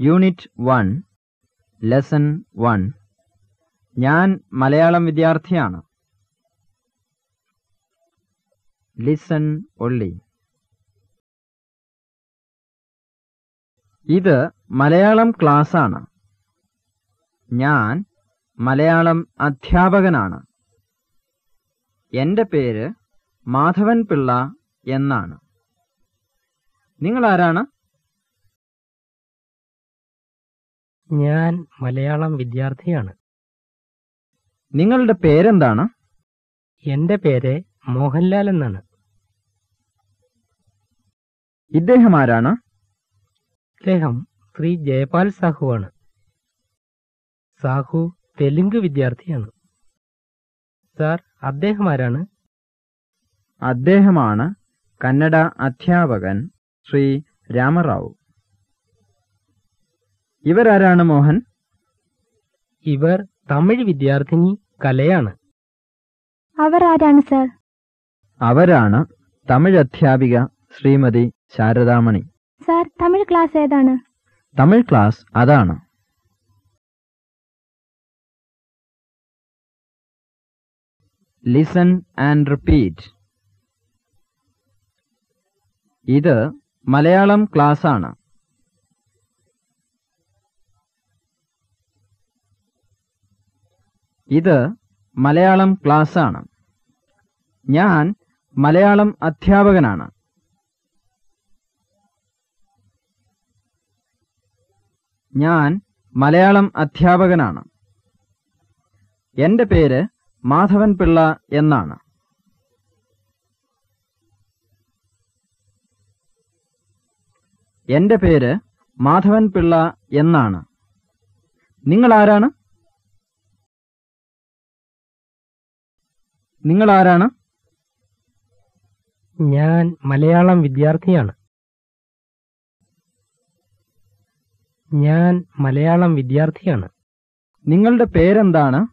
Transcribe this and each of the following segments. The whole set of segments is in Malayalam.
യൂണിറ്റ് വൺ ലെസൺ വൺ ഞാൻ മലയാളം വിദ്യാർത്ഥിയാണ്. ലിസൺ ഒള്ളി ഇത് മലയാളം ക്ലാസ്സാണ് ഞാൻ മലയാളം അധ്യാപകനാണ്. എന്റെ പേര് മാധവൻ പിള്ള എന്നാണ്. നിങ്ങളാരാണ്? ഞാൻ മലയാളം വിദ്യാർത്ഥിയാണ്. നിങ്ങളുടെ പേരെന്താണ്? എന്റെ പേര് മോഹൻലാൽ എന്നാണ്. ഇദ്ദേഹം ആരാണ്? ഇദ്ദേഹം ശ്രീ ജയപാൽ സാഹുവാണ് സാഹു തെലുങ്ക് വിദ്യാർത്ഥിയാണ്. സാർ അദ്ദേഹം ആരാണ്? അദ്ദേഹമാണ് കന്നഡ അധ്യാപകൻ ശ്രീ രാമറാവു. ഇവരാരാണ് മോഹൻ? ഇവർ തമിഴ് വിദ്യാർത്ഥിനി കലയാണ്. അവർ ആരാണ് സർ? അവരാണ് തമിഴ് അധ്യാപിക ശ്രീമതി ശാരദാമണി. സർ തമിഴ് ക്ലാസ് ഏതാണ്? തമിഴ് ക്ലാസ് അതാണ്. ലിസൺ ആൻഡ് റിപ്പീറ്റ് ഇത് മലയാളം ക്ലാസ് ആണ് ഇത് മലയാളം ക്ലാസ് ആണ് ഞാൻ മലയാളം അധ്യാപകനാണ്. ഞാൻ മലയാളം അധ്യാപകനാണ്. എന്റെ പേര് മാധവൻ പിള്ള എന്നാണ്. എന്റെ പേര് മാധവൻ പിള്ള എന്നാണ് നിങ്ങളാരാണ്? നിങ്ങളാരാണ് ഞാൻ മലയാളം വിദ്യാർത്ഥിയാണ്. ഞാൻ മലയാളം വിദ്യാർത്ഥിയാണ്. നിങ്ങളുടെ പേരെന്താണ്?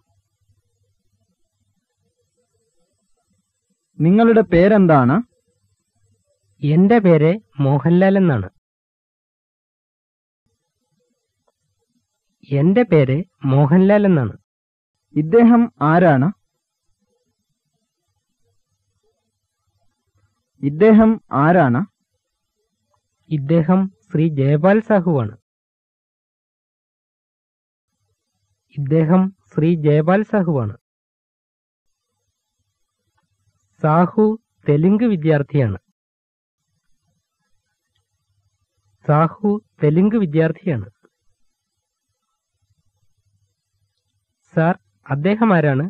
നിങ്ങളുടെ പേരെന്താണ്? എന്റെ പേര് മോഹൻലാൽ എന്നാണ്. എന്റെ പേര് മോഹൻലാൽ എന്നാണ്. ഇദ്ദേഹം ആരാണ്? ഇദ്ദേഹം ആരാണ്? ഇദ്ദേഹം ശ്രീ ജയപാൽ സാഹുവാണ്. ഇദ്ദേഹം ശ്രീ ജയപാൽ സാഹുവാണ്. സാഹു തെലുങ്ക് വിദ്യാർത്ഥിയാണ്. സാഹു തെലുങ്ക് വിദ്യാർത്ഥിയാണ്. സാർ അദ്ദേഹം ആരാണ്?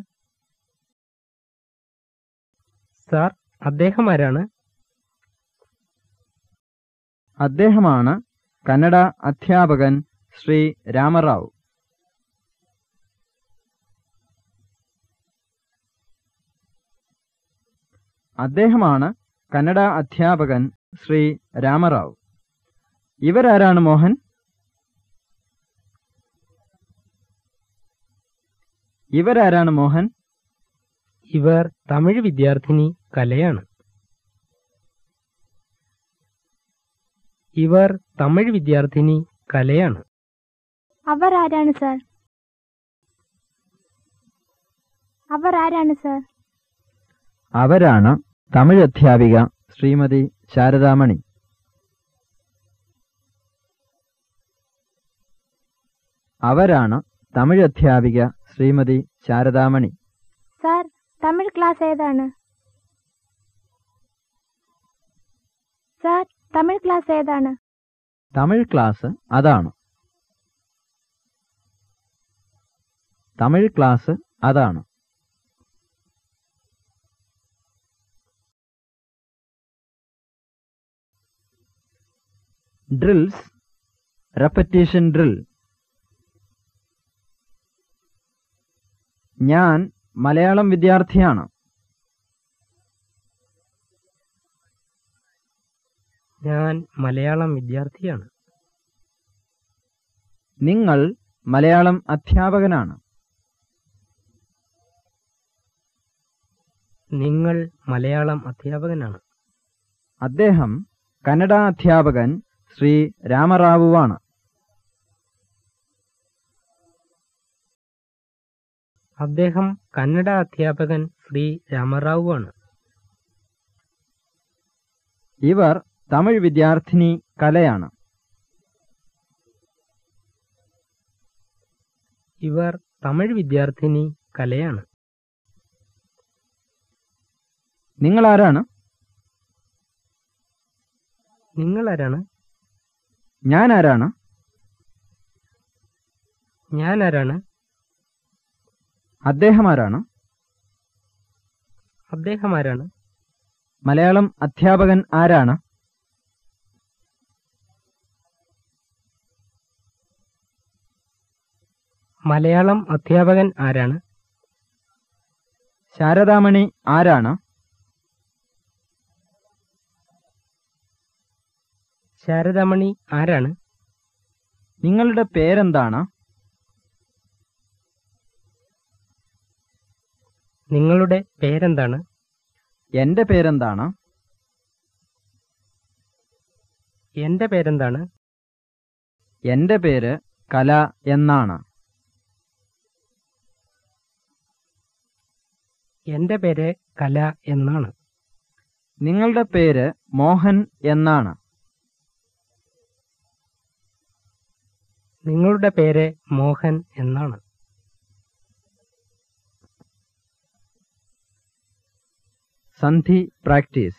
സാർ അദ്ദേഹം ആരാണ്? അദ്ദേഹമാണ് കന്നഡ അധ്യാപകൻ ശ്രീ രാമറാവു. അദ്ദേഹമാണ് കന്നഡ അധ്യാപകൻ ശ്രീ രാമറാവു. ഇവരാരാണ് മോഹൻ? ഇവരാരാണ് മോഹൻ? ഇവർ തമിഴ് വിദ്യാർത്ഥിനി കലയാണ്. ഇവർ തമിഴ് വിദ്യാർത്ഥിനി കലയാണ്. അവർ ആരാണ് സർ? അവർ ആരാണ് സർ? അവരാണ് തമിഴ് അധ്യാപിക ശ്രീമതി ശാരദാമണി. അവരാണ് തമിഴ് അധ്യാപിക ശ്രീമതി ശാരദാമണി. സാർ തമിഴ് ക്ലാസ് ഏതാണ്? സാർ തമിഴ് ക്ലാസ് ഏതാണ്? തമിഴ് ക്ലാസ് അതാണ്. തമിഴ് ക്ലാസ് അതാണ്. Drills repetition drill. ഞാൻ മലയാളം വിദ്യാർത്ഥിയാണ്. ഞാൻ മലയാളം വിദ്യാർത്ഥിയാണ്. നിങ്ങൾ മലയാളം അധ്യാപകനാണ്. നിങ്ങൾ മലയാളം അധ്യാപകനാണ്. അദ്ദേഹം കന്നഡ അധ്യാപകൻ ശ്രീ രാമറാവുവാണ്. അദ്ദേഹം കന്നഡ അധ്യാപകൻ ശ്രീ രാമറാവുവാണ്. ഇവർ തമിഴ് വിദ്യാർത്ഥിനി കലയാണ്. ഇവർ തമിഴ് വിദ്യാർത്ഥിനി കലയാണ്. നിങ്ങൾ ആരാണ് നിങ്ങൾ ആരാണ് ഞാൻ ആരാണ് ഞാൻ ആരാണ് അദ്ദേഹം ആരാണ് അദ്ദേഹം ആരാണ് മലയാളം അധ്യാപകൻ ആരാണ്? മലയാളം അധ്യാപകൻ ആരാണ്? ശാരദാമണി ആരാണ്? ശാരദാമണി ആരാണ്? നിങ്ങളുടെ പേരെന്താണ്? നിങ്ങളുടെ പേരെന്താണ്? എന്റെ പേരെന്താണ്? എന്റെ പേരെന്താണ്? എന്റെ പേര് കല എന്നാണ്. എന്റെ പേര് കല എന്നാണ്. നിങ്ങളുടെ പേര് മോഹൻ എന്നാണ്. നിങ്ങളുടെ പേര് മോഹൻ എന്നാണ്. സന്ധി പ്രാക്ടീസ്.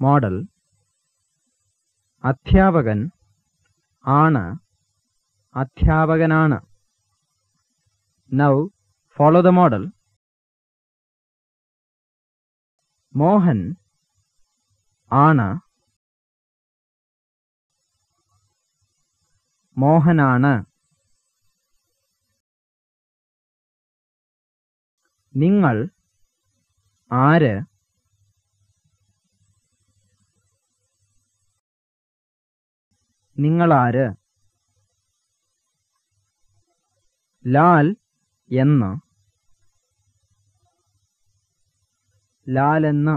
മോഡൽ. അധ്യാപകൻ. ആണ്. അധ്യാപകനാണ്. Now. Follow the model Mohan ആണ് മോഹനാണ് നിങ്ങൾ ആര് നിങ്ങളാര് ലാൽ എന്ന് ലാലെന്ന്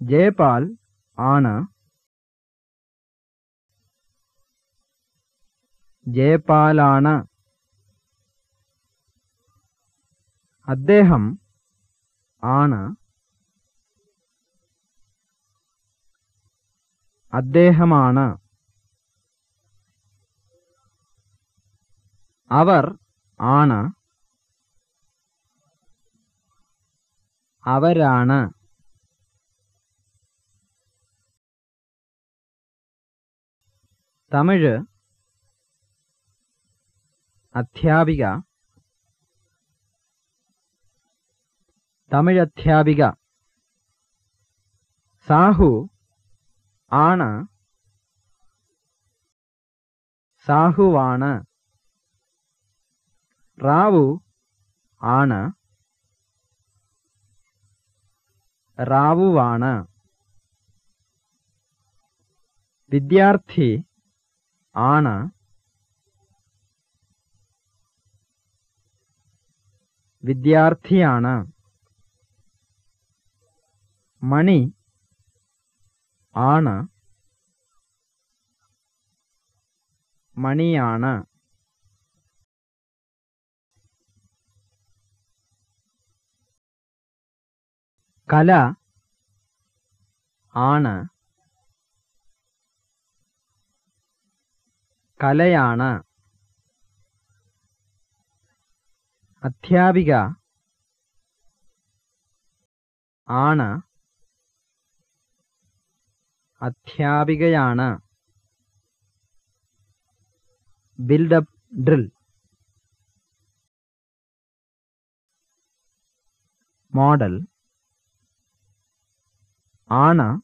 ജയപാൽ ആണ് ജയപാലാണ് അദ്ദേഹം ആണ് അദ്ദേഹമാണ്. അവർ ആണ് അവരാണ്. തമിഴ് അധ്യാപിക. തമിഴ് അധ്യാപിക. സാഹു ആണ്. സാഹുവാണ്. റാവു ആണ്. റാവുവാണ് വിദ്യാർത്ഥി ആണ് വിദ്യാർത്ഥിയാണ് മണി ആണ് മണിയാണ് കല ആണ്. കലയാണ്. അധ്യാപിക ആണ്. അധ്യാപികയാണ്. Build up drill. മോഡൽ. ആണ്.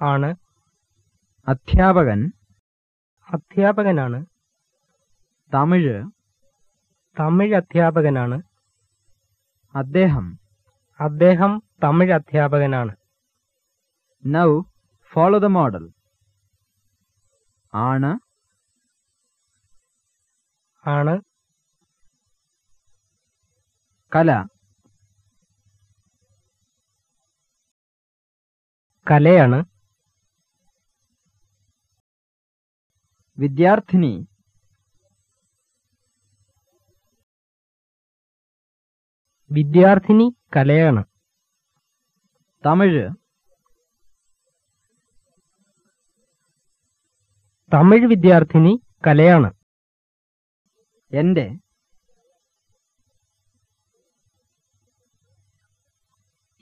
ആണ്. അധ്യാപകൻ. അധ്യാപകനാണ്. തമിഴ്. തമിഴ് അധ്യാപകനാണ്. അദ്ദേഹം. അദ്ദേഹം തമിഴ് അധ്യാപകനാണ്. നൗ ഫോളോ ദ മോഡൽ ആണ്. ആണ്. കല. കലയാണ്. വിദ്യാർത്ഥിനി. വിദ്യാർത്ഥിനി കലയാണ്. തമിഴ്. തമിഴ് വിദ്യാർത്ഥിനി കലയാണ്. എന്റെ.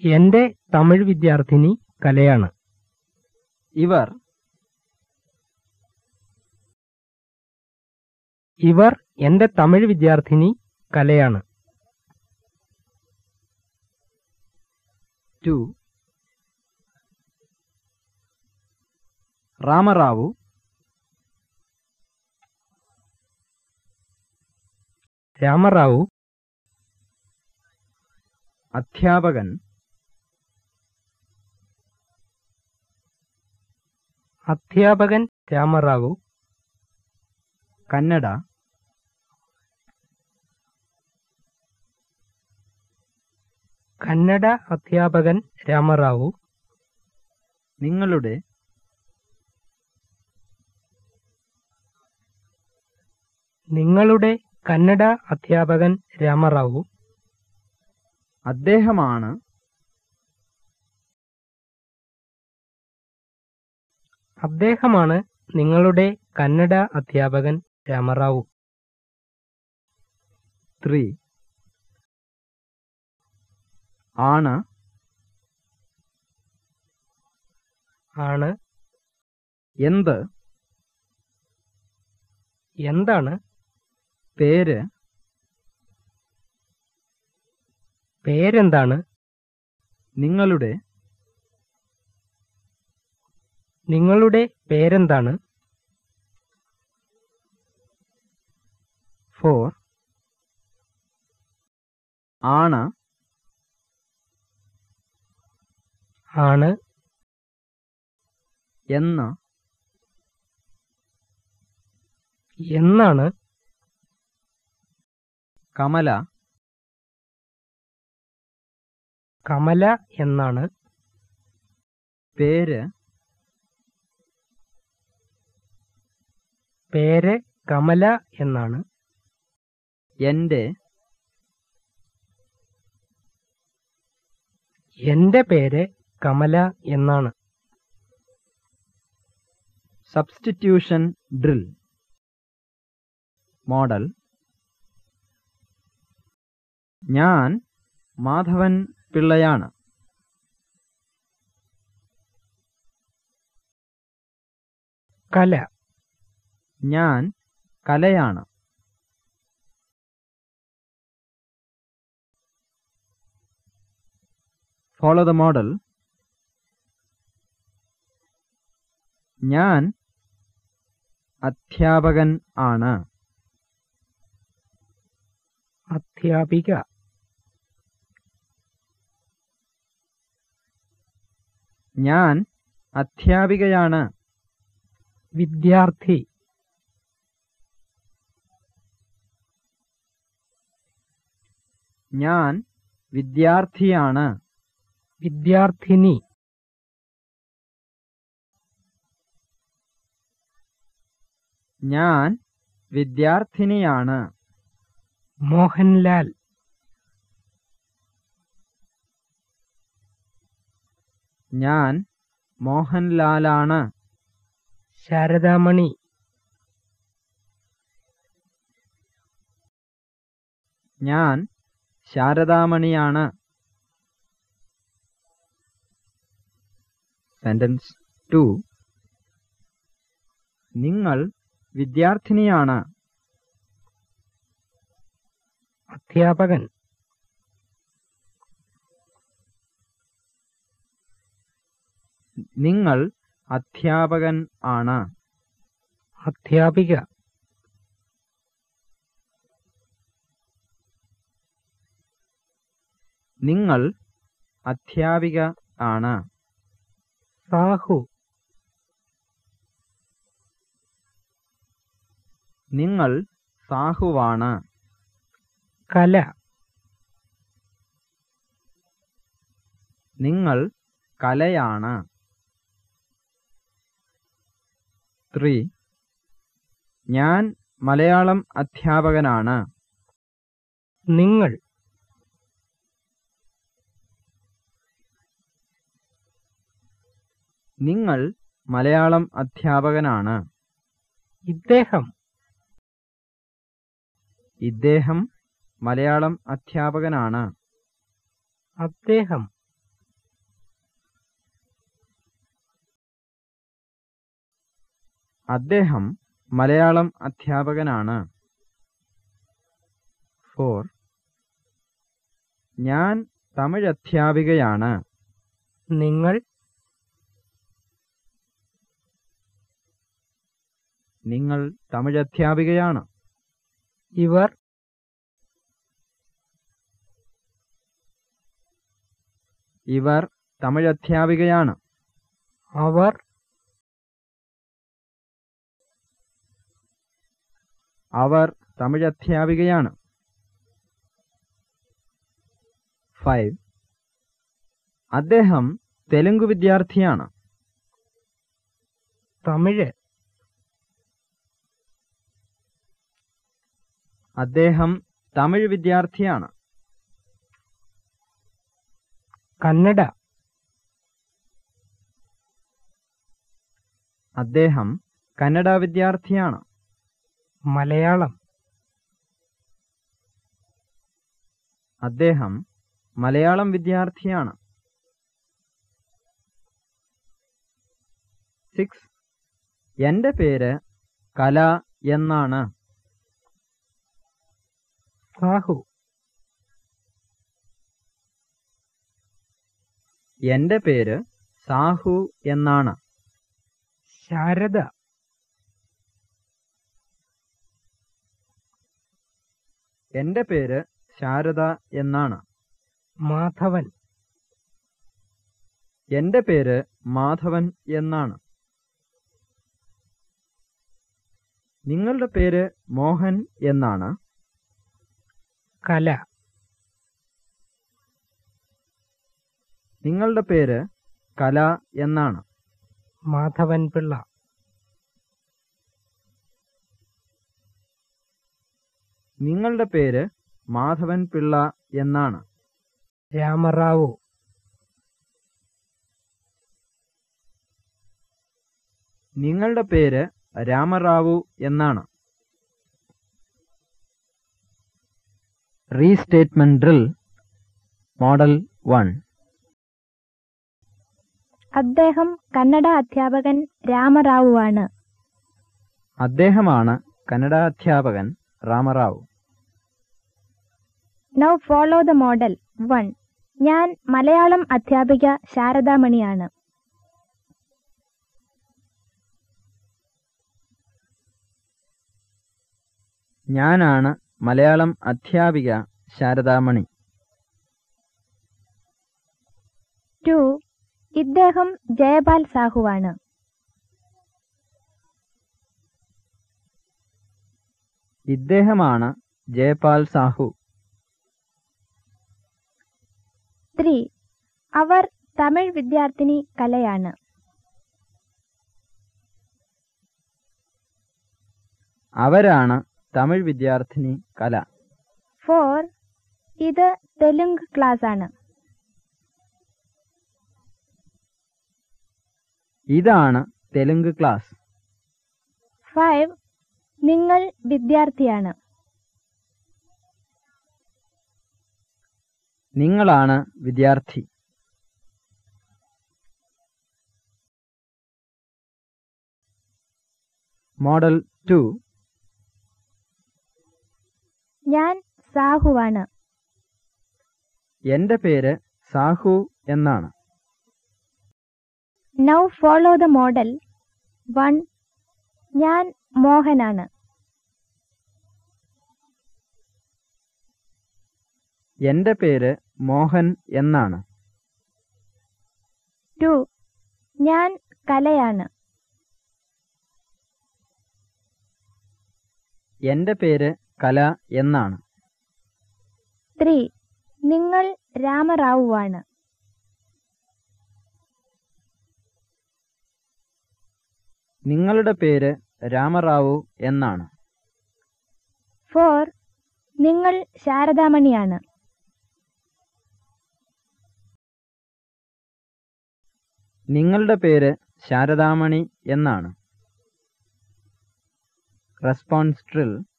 എന്റെ തമിഴ് വിദ്യാർത്ഥിനി കലയാണ്. ഇവർ ഇവർ എന്റെ തമിഴ് വിദ്യാർത്ഥിനി കലയാണ്. ടു. രാമറാവു. രാമറാവു. അധ്യാപകൻ. അധ്യാപകൻ രാമറാവു. കന്നഡ. കന്നഡ അധ്യാപകൻ രാമറാവു. നിങ്ങളുടെ നിങ്ങളുടെ കന്നഡ അധ്യാപകൻ രാമറാവു. അദ്ദേഹമാണ് അദ്ദേഹമാണ് നിങ്ങളുടെ കന്നഡ അധ്യാപകൻ രാമറാവു. ത്രീ. ആണ്. ആണ്. എന്ത്? എന്താണ്? പേര്. പേരെന്താണ്? നിങ്ങളുടെ നിങ്ങളുടെ പേരെന്താണ്? ഫോർ ആണ്. ആണ്. എന്ന. എന്നാണ്? കമല. കമല എന്നാണ്. പേര്. പേര് കമല എന്നാണ്. എന്റെ എന്റെ പേര് കമല എന്നാണ്. Substitution drill. മോഡൽ. ഞാൻ മാധവൻ പിള്ളയാണ്. കല. ഞാൻ കലയാണ്. ഫോളോ ദ മോഡൽ ഞാൻ അധ്യാപകൻ ആണ്. അധ്യാപിക. ഞാൻ അധ്യാപികയാണ്. വിദ്യാർത്ഥി. ഞാൻ വിദ്യാർത്ഥിയാണ്. വിദ്യാർത്ഥിനി. ഞാൻ വിദ്യാർത്ഥിനിയാണ്. മോഹൻലാൽ. ഞാൻ മോഹൻലാലാണ്. ശാരദാമണി. ഞാൻ ശാരദാമണിയാണ്. സെന്റൻസ് ടു നിങ്ങൾ വിദ്യാർത്ഥിനിയാണ്. അധ്യാപകൻ. നിങ്ങൾ അധ്യാപകൻ ആണ്. അധ്യാപിക. നിങ്ങൾ അധ്യാപിക ആണ്. സാഹു. നിങ്ങൾ സാഹുവാണ്. കല. നിങ്ങൾ കലയാണ്. ത്രീ. ഞാൻ മലയാളം അധ്യാപകനാണ്. നിങ്ങൾ. നിങ്ങൾ മലയാളം അധ്യാപകനാണ്. ഇദ്ദേഹം. ഇദ്ദേഹം മലയാളം അധ്യാപകനാണ്. അദ്ദേഹം. അദ്ദേഹം മലയാളം അധ്യാപകനാണ്. ഫോർ. ഞാൻ തമിഴ് അധ്യാപികയാണ് നിങ്ങൾ നിങ്ങൾ തമിഴ് അധ്യാപികയാണ് ഇവർ ഇവർ തമിഴ് അധ്യാപികയാണ് അവർ അവർ തമിഴ് അധ്യാപികയാണ് ഫൈവ്. അദ്ദേഹം തെലുങ്ക് വിദ്യാർത്ഥിയാണ്. തമിഴ് അദ്ദേഹം തമിഴ് വിദ്യാർത്ഥിയാണ്. കന്നഡ. അദ്ദേഹം കന്നഡ വിദ്യാർത്ഥിയാണ്. മലയാളം. അദ്ദേഹം മലയാളം വിദ്യാർത്ഥിയാണ്. സിക്സ് എന്റെ പേര് കല എന്നാണ്. സാഹു എന്റെ പേര് സാഹു എന്നാണ്. ശാരദ. എന്റെ പേര് ശാരദ എന്നാണ്. മാധവൻ. എന്റെ പേര് മാധവൻ എന്നാണ്. നിങ്ങളുടെ പേര് മോഹൻ എന്നാണ്. കല. നിങ്ങളുടെ പേര് കല എന്നാണ്. മാധവൻ പിള്ള. നിങ്ങളുടെ പേര് മാധവൻ പിള്ള എന്നാണ്. രാമറാവു. നിങ്ങളുടെ പേര് രാമറാവു എന്നാണ്. Restatement drill model one. അദ്ദേഹം കന്നഡ അധ്യാപകൻ രാമറാവുവാണ്. അദ്ദേഹമാണ് കന്നഡ അധ്യാപകൻ Rama Rao. Now follow the model one ഞാൻ മലയാളം അധ്യാപിക ശാരദാമണിയാണ്. ഞാനാണ് മലയാളം അധ്യാപിക ശാരദാമണി. ടു ഇദ്ദേഹം ജയപാൽ സാഹുവാണ്. ഇദ്ദേഹമാണ് ജയപാൽ സാഹു. ത്രീ അവർ തമിഴ് വിദ്യാർത്ഥിനി കലയാണ്. അവരാണ് തമിഴ് വിദ്യാർത്ഥിനി കല. ഫോർ ഇത് തെലുങ്ക് ക്ലാസ് ആണ് ഇതാണ് തെലുങ്ക് ക്ലാസ്. ഫൈവ് നിങ്ങൾ വിദ്യാർത്ഥിയാണ്. നിങ്ങളാണ് വിദ്യാർത്ഥി. Model two. ഞാൻ സാഹുവാണ്. എന്റെ പേര് സാഹു എന്നാണ്. Now follow the model one ഞാൻ മോഹനാണ്. എന്റെ പേര് മോഹൻ എന്നാണ്. ടു ഞാൻ കലയാണ്. എന്റെ പേര് കല എന്നാണ്. ത്രീ നിങ്ങൾ രാമറാവുവാണ്. നിങ്ങളുടെ പേര് രാമറാവു എന്നാണ്. ഫോർ നിങ്ങൾ ശാരദാമണിയാണ്. നിങ്ങളുടെ പേര് ശാരദാമണി എന്നാണ്. Response drill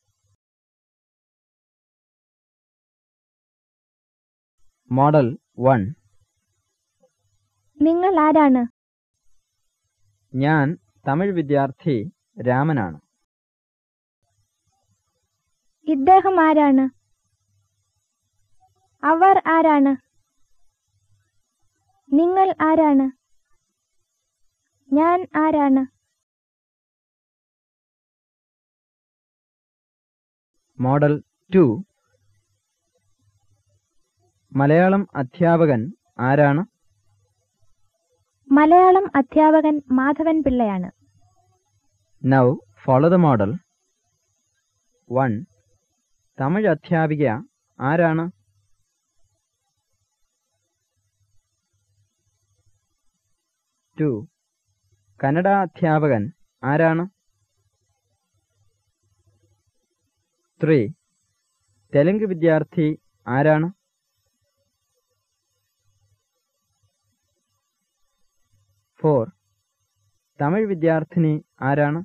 model one. നിങ്ങൾ ആരാണ്? ഞാൻ തമിഴ് വിദ്യാർത്ഥി രാമനാണ്. ഇദ്ദേഹം ആരാണ്? അവർ ആരാണ്? നിങ്ങൾ ആരാണ്? ഞാൻ ആരാണ്? Model to. മലയാളം അധ്യാപകൻ ആരാണ്? മലയാളം അധ്യാപകൻ Madhavan പിള്ളയാണ്. Now follow the model one Tamil അധ്യാപിക ആരാണ്? ടു കന്നഡ അധ്യാപകൻ ആരാണ്? ത്രീ തെലുങ്ക് വിദ്യാർത്ഥി ആരാണ്? ഫോർ തമിഴ് വിദ്യാർത്ഥിനി ആരാണ്?